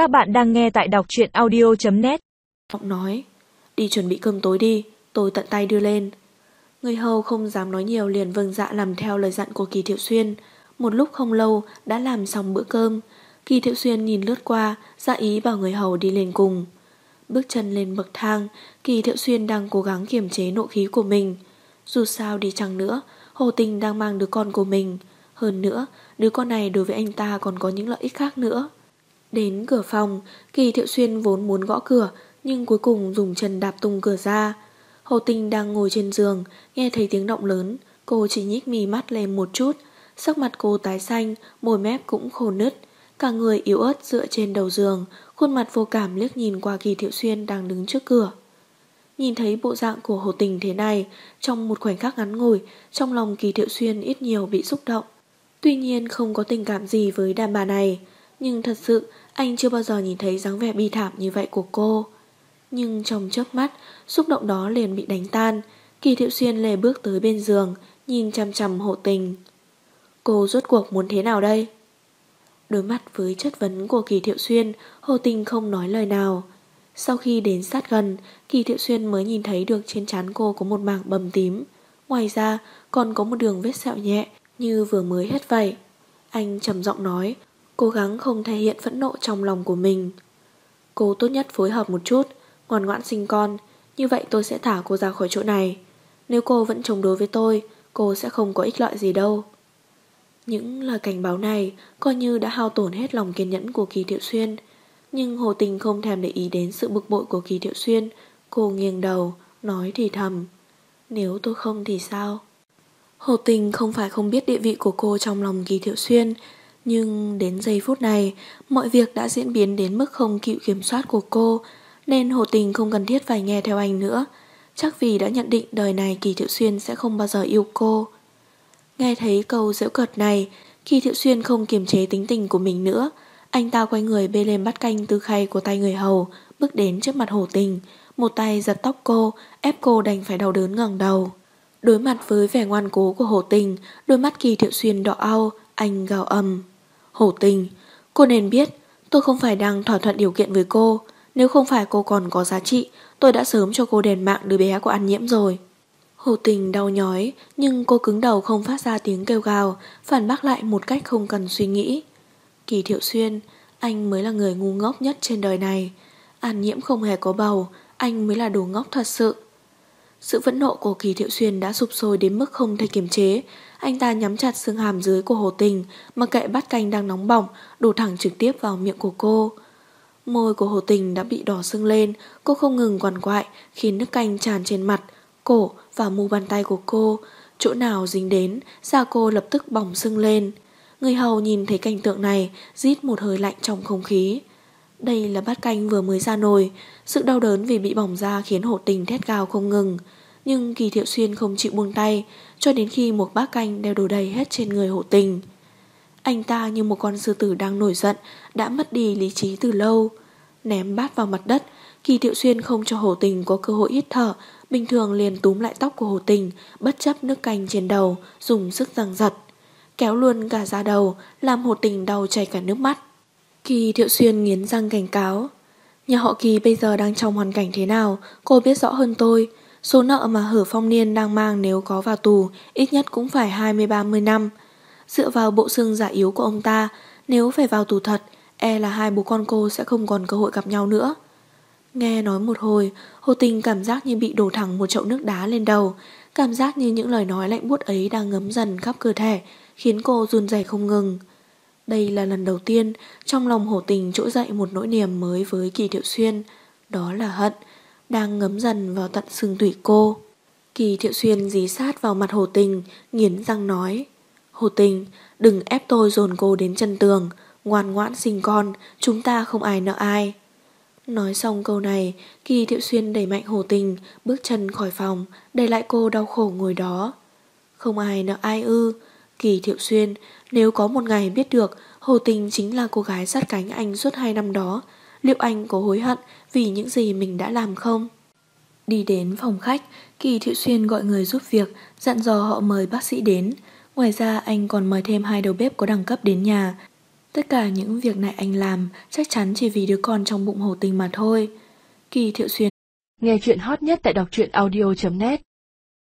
Các bạn đang nghe tại đọc truyện audio.net Ngọc nói, Đi chuẩn bị cơm tối đi, Tôi tận tay đưa lên. Người hầu không dám nói nhiều liền vâng dạ làm theo lời dặn của Kỳ Thiệu Xuyên. Một lúc không lâu, đã làm xong bữa cơm. Kỳ Thiệu Xuyên nhìn lướt qua, ra ý bảo người hầu đi lên cùng. Bước chân lên bậc thang, Kỳ Thiệu Xuyên đang cố gắng kiềm chế nộ khí của mình. Dù sao đi chăng nữa, Hồ Tình đang mang đứa con của mình. Hơn nữa, Đứa con này đối với anh ta còn có những lợi ích khác nữa. Đến cửa phòng, Kỳ Thiệu Xuyên vốn muốn gõ cửa, Nhưng cuối cùng dùng chân đạp tung cửa ra. Hồ Tình đang ngồi trên giường, Nghe thấy tiếng động lớn. Cô chỉ nhích mì mắt lên một chút. Sắc mặt cô tái xanh, Môi mép cũng khô nứt. Cả người yếu ớt dựa trên đầu giường, Khuôn mặt vô cảm liếc nhìn qua Kỳ Thiệu Xuyên đang đứng trước cửa. Nhìn thấy bộ dạng của Hồ Tình thế này, Trong một khoảnh khắc ngắn ngủi, Trong lòng Kỳ Thiệu Xuyên ít nhiều bị xúc động. Tuy nhiên không có tình cảm gì với đàn bà này. Nhưng thật sự, anh chưa bao giờ nhìn thấy dáng vẻ bi thảm như vậy của cô. Nhưng trong chớp mắt, Xúc động đó liền bị đánh tan. Kỳ Thiệu Xuyên lề bước tới bên giường, Nhìn chăm chăm hộ tình. Cô rốt cuộc muốn thế nào đây? Đối mặt với chất vấn của Kỳ Thiệu Xuyên Hồ Tình không nói lời nào. Sau khi đến sát gần, Kỳ Thiệu Xuyên mới nhìn thấy được trên trán cô có một mảng bầm tím. Ngoài ra, còn có một đường vết sẹo nhẹ, Như vừa mới hết vậy. Anh trầm giọng nói Cố gắng không thể hiện phẫn nộ trong lòng của mình. Cô tốt nhất phối hợp một chút, Ngoan ngoãn sinh con, Như vậy tôi sẽ thả cô ra khỏi chỗ này. Nếu cô vẫn chống đối với tôi, Cô sẽ không có ích lợi gì đâu. Những lời cảnh báo này Coi như đã hao tổn hết lòng kiên nhẫn của Kỳ Thiệu Xuyên. Nhưng Hồ Tình không thèm để ý đến sự bực bội của Kỳ Thiệu Xuyên. Cô nghiêng đầu, Nói thì thầm, Nếu tôi không thì sao? Hồ Tình không phải không biết địa vị của cô trong lòng Kỳ Thiệu Xuyên nhưng đến giây phút này, mọi việc đã diễn biến đến mức không chịu kiểm soát của cô, nên Hồ Tình không cần thiết phải nghe theo anh nữa. Chắc vì đã nhận định đời này Kỳ Thiệu Xuyên sẽ không bao giờ yêu cô. Nghe thấy câu giễu cợt này, Kỳ Thiệu Xuyên không kiềm chế tính tình của mình nữa. Anh ta quay người bê lên bắt canh từ khay của tay người hầu, bước đến trước mặt Hồ Tình, một tay giật tóc cô, ép cô đành phải đau đớn ngẩng đầu. Đối mặt với vẻ ngoan cố của Hồ Tình, đôi mắt Kỳ Thiệu Xuyên đỏ ao, anh gào ầm. Hổ tình, cô nên biết tôi không phải đang thỏa thuận điều kiện với cô. Nếu không phải cô còn có giá trị, tôi đã sớm cho cô đền mạng đứa bé của ăn nhiễm rồi. Hồ tình đau nhói, nhưng cô cứng đầu không phát ra tiếng kêu gào, phản bác lại một cách không cần suy nghĩ. Kỳ Thiệu Xuyên, anh mới là người ngu ngốc nhất trên đời này. An nhiễm không hề có bầu, anh mới là đồ ngốc thật sự. Sự phẫn nộ của Kỳ Thiệu Xuyên đã sụp sôi đến mức không thể kiềm chế. Anh ta nhắm chặt xương hàm dưới của Hồ Tình, mặc kệ bát canh đang nóng bỏng, đổ thẳng trực tiếp vào miệng của cô. Môi của Hồ Tình đã bị đỏ sưng lên, cô không ngừng quằn quại, khiến nước canh tràn trên mặt, cổ và mu bàn tay của cô. Chỗ nào dính đến, da cô lập tức bỏng sưng lên. Người hầu nhìn thấy cảnh tượng này, rít một hơi lạnh trong không khí. Đây là bát canh vừa mới ra nồi, sự đau đớn vì bị bỏng da khiến Hồ Tình thét gào không ngừng. Nhưng Kỳ Thiệu Xuyên không chịu buông tay Cho đến khi một bát canh đeo đổ đầy hết trên người hộ tình. Anh ta như một con sư tử đang nổi giận Đã mất đi lý trí từ lâu. Ném bát vào mặt đất Kỳ Thiệu Xuyên không cho Hồ Tình có cơ hội hít thở Bình thường liền túm lại tóc của Hồ Tình Bất chấp nước canh trên đầu Dùng sức răng giật. Kéo luôn cả da đầu Làm Hồ Tình đau chảy cả nước mắt. Kỳ Thiệu Xuyên nghiến răng cảnh cáo Nhà họ Kỳ bây giờ đang trong hoàn cảnh thế nào Cô biết rõ hơn tôi Số nợ mà Hở Phong Niên đang mang nếu có vào tù ít nhất cũng phải 20-30 năm. Dựa vào bộ xương giả yếu của ông ta, nếu phải vào tù thật, e là hai bố con cô sẽ không còn cơ hội gặp nhau nữa. Nghe nói một hồi, Hồ Tình cảm giác như bị đổ thẳng một chậu nước đá lên đầu, cảm giác như những lời nói lạnh buốt ấy đang ngấm dần khắp cơ thể, khiến cô run rẩy không ngừng. Đây là lần đầu tiên trong lòng Hồ Tình trỗi dậy một nỗi niềm mới với Kỳ Thiệu Xuyên, đó là hận, đang ngấm dần vào tận xương tủy cô. Kỳ Thiệu Xuyên dí sát vào mặt Hồ Tình, nghiến răng nói. Hồ Tình, đừng ép tôi dồn cô đến chân tường, ngoan ngoãn sinh con, chúng ta không ai nợ ai. Nói xong câu này, Kỳ Thiệu Xuyên đẩy mạnh Hồ Tình, bước chân khỏi phòng, để lại cô đau khổ ngồi đó. Không ai nợ ai ư. Kỳ Thiệu Xuyên, nếu có một ngày biết được Hồ Tình chính là cô gái sát cánh anh suốt hai năm đó, liệu anh có hối hận vì những gì mình đã làm không? Đi đến phòng khách, Kỳ Thiệu Xuyên gọi người giúp việc, dặn dò họ mời bác sĩ đến. Ngoài ra anh còn mời thêm hai đầu bếp có đẳng cấp đến nhà. Tất cả những việc này anh làm chắc chắn chỉ vì đứa con trong bụng hồ tình mà thôi. Kỳ Thiệu Xuyên Nghe chuyện hot nhất tại đọc truyện audio.net